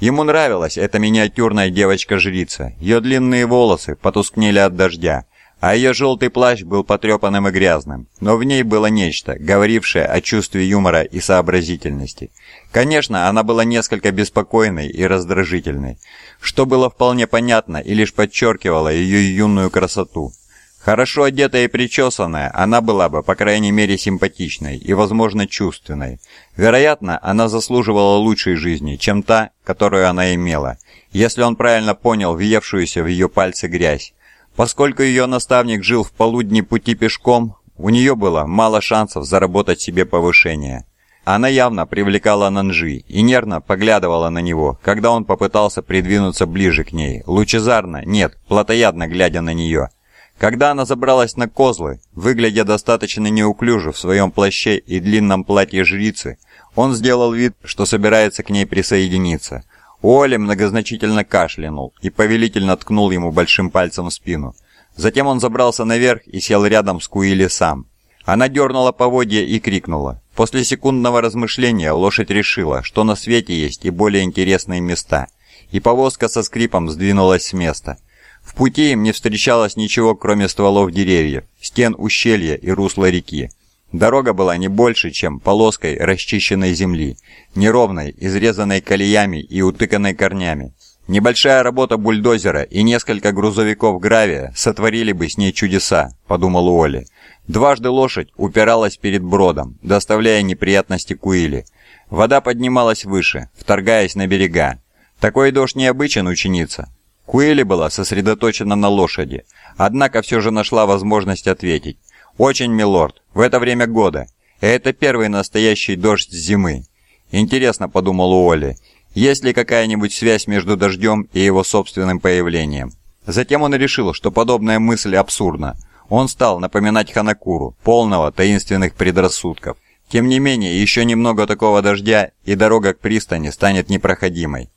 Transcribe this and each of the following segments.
Ему нравилась эта миниатюрная девочка-жрица. Ее длинные волосы потускнели от дождя, а ее желтый плащ был потрепанным и грязным, но в ней было нечто, говорившее о чувстве юмора и сообразительности. Конечно, она была несколько беспокойной и раздражительной, что было вполне понятно и лишь подчеркивало ее юную красоту. Хорошо одетая и причесанная, она была бы, по крайней мере, симпатичной и, возможно, чувственной. Вероятно, она заслуживала лучшей жизни, чем та, которую она имела, если он правильно понял въевшуюся в ее пальцы грязь. Поскольку ее наставник жил в полудни пути пешком, у нее было мало шансов заработать себе повышение. Она явно привлекала Нанжи и нервно поглядывала на него, когда он попытался придвинуться ближе к ней, лучезарно, нет, плотоядно глядя на нее. Когда она забралась на козлы, выглядя достаточно неуклюже в своем плаще и длинном платье жрицы, он сделал вид, что собирается к ней присоединиться. Уолли многозначительно кашлянул и повелительно ткнул ему большим пальцем в спину. Затем он забрался наверх и сел рядом с Куили сам. Она дернула поводья и крикнула. После секундного размышления лошадь решила, что на свете есть и более интересные места, и повозка со скрипом сдвинулась с места. В пути им не встречалось ничего, кроме стволов деревьев, стен ущелья и русла реки. Дорога была не больше, чем полоской расчищенной земли, неровной, изрезанной колеями и утыканной корнями. Небольшая работа бульдозера и несколько грузовиков гравия сотворили бы с ней чудеса, подумал Уолли. Дважды лошадь упиралась перед бродом, доставляя неприятности Куили. Вода поднималась выше, вторгаясь на берега. Такой дождь необычен, ученица. Куили была сосредоточена на лошади, однако все же нашла возможность ответить. «Очень, милорд, в это время года. это первый настоящий дождь зимы». «Интересно», — подумал Уолли, — «есть ли какая-нибудь связь между дождем и его собственным появлением?» Затем он решил, что подобная мысль абсурдна. Он стал напоминать Ханакуру, полного таинственных предрассудков. Тем не менее, еще немного такого дождя, и дорога к пристани станет непроходимой.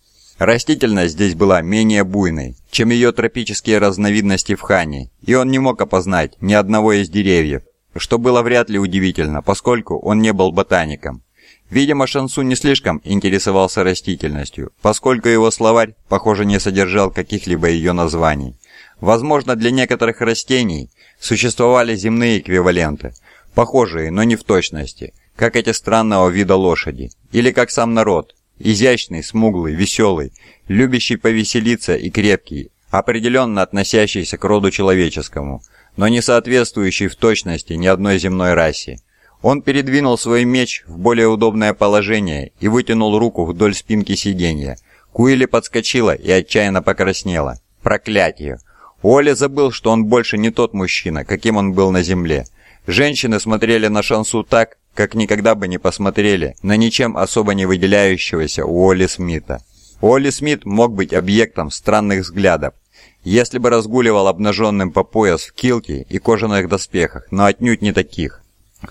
Растительность здесь была менее буйной, чем ее тропические разновидности в Хане, и он не мог опознать ни одного из деревьев, что было вряд ли удивительно, поскольку он не был ботаником. Видимо, Шансу не слишком интересовался растительностью, поскольку его словарь, похоже, не содержал каких-либо ее названий. Возможно, для некоторых растений существовали земные эквиваленты, похожие, но не в точности, как эти странного вида лошади, или как сам народ, Изящный, смуглый, веселый, любящий повеселиться и крепкий, определенно относящийся к роду человеческому, но не соответствующий в точности ни одной земной расе. Он передвинул свой меч в более удобное положение и вытянул руку вдоль спинки сиденья. Куили подскочила и отчаянно покраснела. Проклятие! Оля забыл, что он больше не тот мужчина, каким он был на земле. Женщины смотрели на Шансу так, как никогда бы не посмотрели на ничем особо не выделяющегося Уолли Смита. Уолли Смит мог быть объектом странных взглядов, если бы разгуливал обнаженным по пояс в килте и кожаных доспехах, но отнюдь не таких.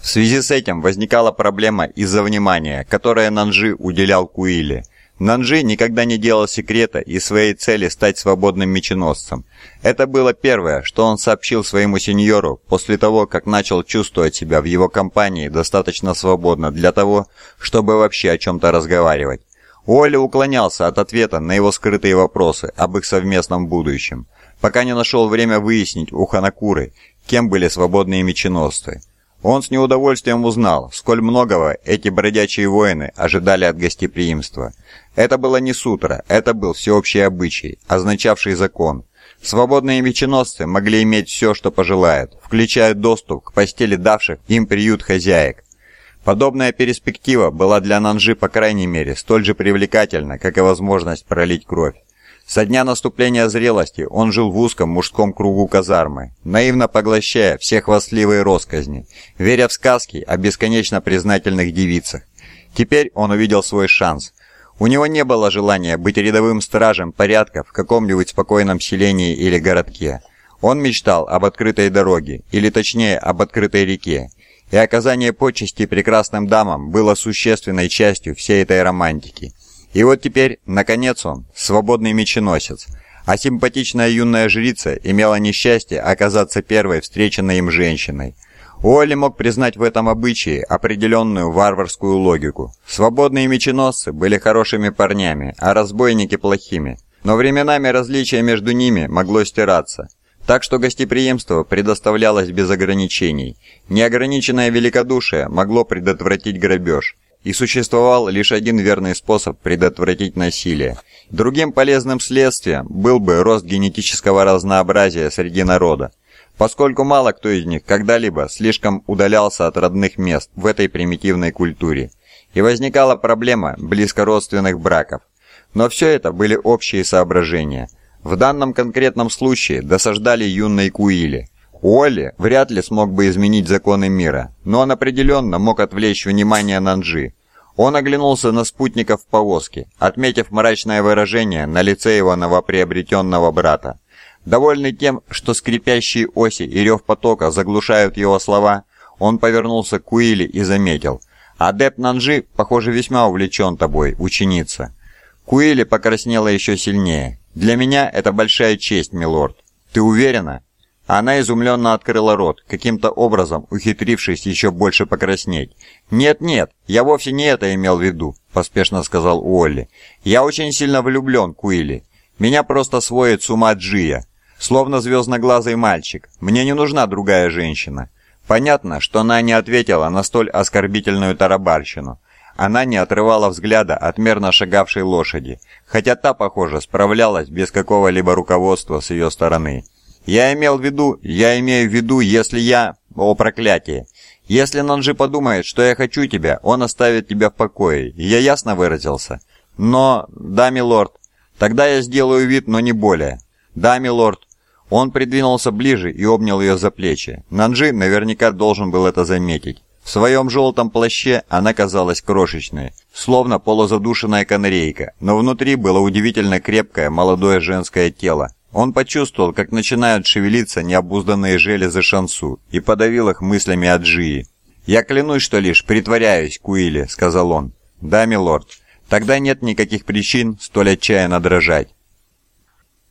В связи с этим возникала проблема из-за внимания, которое Нанжи уделял Куиле. Нанжи никогда не делал секрета и своей цели стать свободным меченосцем. Это было первое, что он сообщил своему сеньору после того, как начал чувствовать себя в его компании достаточно свободно для того, чтобы вообще о чем-то разговаривать. Уолли уклонялся от ответа на его скрытые вопросы об их совместном будущем, пока не нашел время выяснить у Ханакуры, кем были свободные меченосцы. Он с неудовольствием узнал, сколь многого эти бродячие воины ожидали от гостеприимства. Это было не сутра, это был всеобщий обычай, означавший закон. Свободные меченосцы могли иметь все, что пожелают, включая доступ к постели давших им приют хозяек. Подобная перспектива была для Нанжи, по крайней мере, столь же привлекательна, как и возможность пролить кровь. Со дня наступления зрелости он жил в узком мужском кругу казармы, наивно поглощая все хвастливые росказни, веря в сказки о бесконечно признательных девицах. Теперь он увидел свой шанс. У него не было желания быть рядовым стражем порядка в каком-нибудь спокойном селении или городке. Он мечтал об открытой дороге, или точнее об открытой реке, и оказание почести прекрасным дамам было существенной частью всей этой романтики. И вот теперь, наконец он, свободный меченосец, а симпатичная юная жрица имела несчастье оказаться первой встреченной им женщиной. Уолли мог признать в этом обычае определенную варварскую логику. Свободные меченосцы были хорошими парнями, а разбойники плохими. Но временами различие между ними могло стираться. Так что гостеприимство предоставлялось без ограничений. Неограниченное великодушие могло предотвратить грабеж. И существовал лишь один верный способ предотвратить насилие. Другим полезным следствием был бы рост генетического разнообразия среди народа, поскольку мало кто из них когда-либо слишком удалялся от родных мест в этой примитивной культуре. И возникала проблема близкородственных браков. Но все это были общие соображения. В данном конкретном случае досаждали юной Куиле. Уолли вряд ли смог бы изменить законы мира, но он определенно мог отвлечь внимание Нанджи. Он оглянулся на спутников в повозке, отметив мрачное выражение на лице его новоприобретенного брата. Довольный тем, что скрипящие оси и рев потока заглушают его слова, он повернулся к Куиле и заметил. «Адепт Нанджи, похоже, весьма увлечен тобой, ученица». Куилли покраснела еще сильнее. «Для меня это большая честь, милорд. Ты уверена?» Она изумленно открыла рот, каким-то образом ухитрившись еще больше покраснеть. «Нет-нет, я вовсе не это имел в виду», — поспешно сказал Уолли. «Я очень сильно влюблен, Куилли. Меня просто сводит с ума Джия. Словно звездноглазый мальчик. Мне не нужна другая женщина». Понятно, что она не ответила на столь оскорбительную тарабарщину. Она не отрывала взгляда от мерно шагавшей лошади, хотя та, похоже, справлялась без какого-либо руководства с ее стороны. «Я имел в виду, я имею в виду, если я... О, проклятие! Если Нанжи подумает, что я хочу тебя, он оставит тебя в покое. Я ясно выразился? Но... Да, милорд. Тогда я сделаю вид, но не более. Да, милорд. Он придвинулся ближе и обнял ее за плечи. Нанжи наверняка должен был это заметить. В своем желтом плаще она казалась крошечной, словно полузадушенная канарейка, но внутри было удивительно крепкое молодое женское тело. Он почувствовал, как начинают шевелиться необузданные железы Шансу, и подавил их мыслями о Джии. «Я клянусь, что лишь притворяюсь, Куилли», — сказал он. «Да, милорд. Тогда нет никаких причин столь отчаянно дрожать.